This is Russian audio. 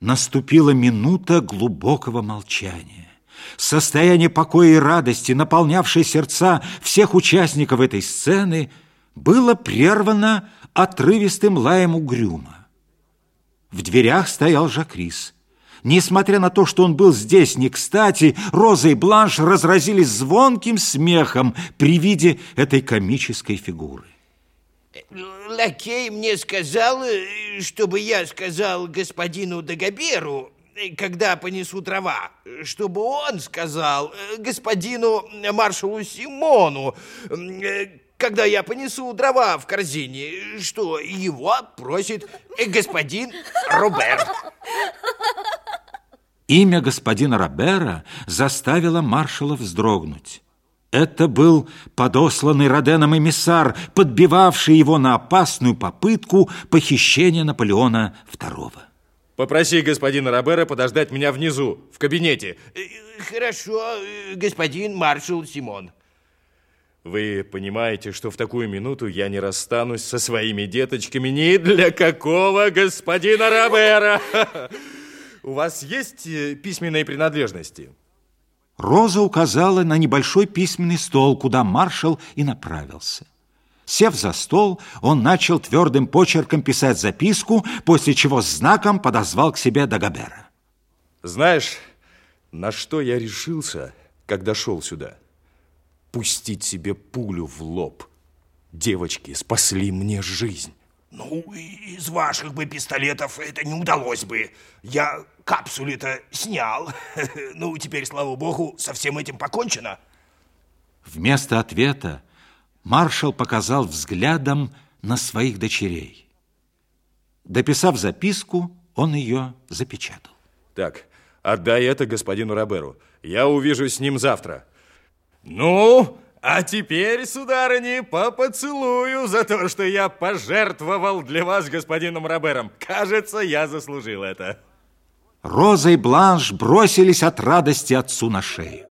Наступила минута глубокого молчания. Состояние покоя и радости, наполнявшее сердца всех участников этой сцены, было прервано отрывистым лаем угрюма. В дверях стоял Жакрис. Несмотря на то, что он был здесь не кстати, Роза и Бланш разразились звонким смехом при виде этой комической фигуры. Лакей мне сказал, чтобы я сказал господину Дагоберу, когда понесу дрова, чтобы он сказал господину маршалу Симону, когда я понесу дрова в корзине, что его просит господин Робер. Имя господина Робера заставило маршала вздрогнуть. Это был подосланный Роденом эмиссар, подбивавший его на опасную попытку похищения Наполеона II. Попроси господина Робера подождать меня внизу, в кабинете. Хорошо, господин маршал Симон. Вы понимаете, что в такую минуту я не расстанусь со своими деточками ни для какого господина Робера. У вас есть э, письменные принадлежности? Роза указала на небольшой письменный стол, куда маршал и направился. Сев за стол, он начал твердым почерком писать записку, после чего знаком подозвал к себе Дагобера. Знаешь, на что я решился, когда шел сюда? Пустить себе пулю в лоб. Девочки спасли мне жизнь. Ну, из ваших бы пистолетов это не удалось бы. Я капсуле-то снял. Ну, теперь, слава богу, со всем этим покончено. Вместо ответа маршал показал взглядом на своих дочерей. Дописав записку, он ее запечатал. Так, отдай это господину Роберу. Я увижу с ним завтра. Ну, а теперь, сударыни, по поцелую за то, что я пожертвовал для вас господином Робером. Кажется, я заслужил это. Роза и Бланш бросились от радости отцу на шею.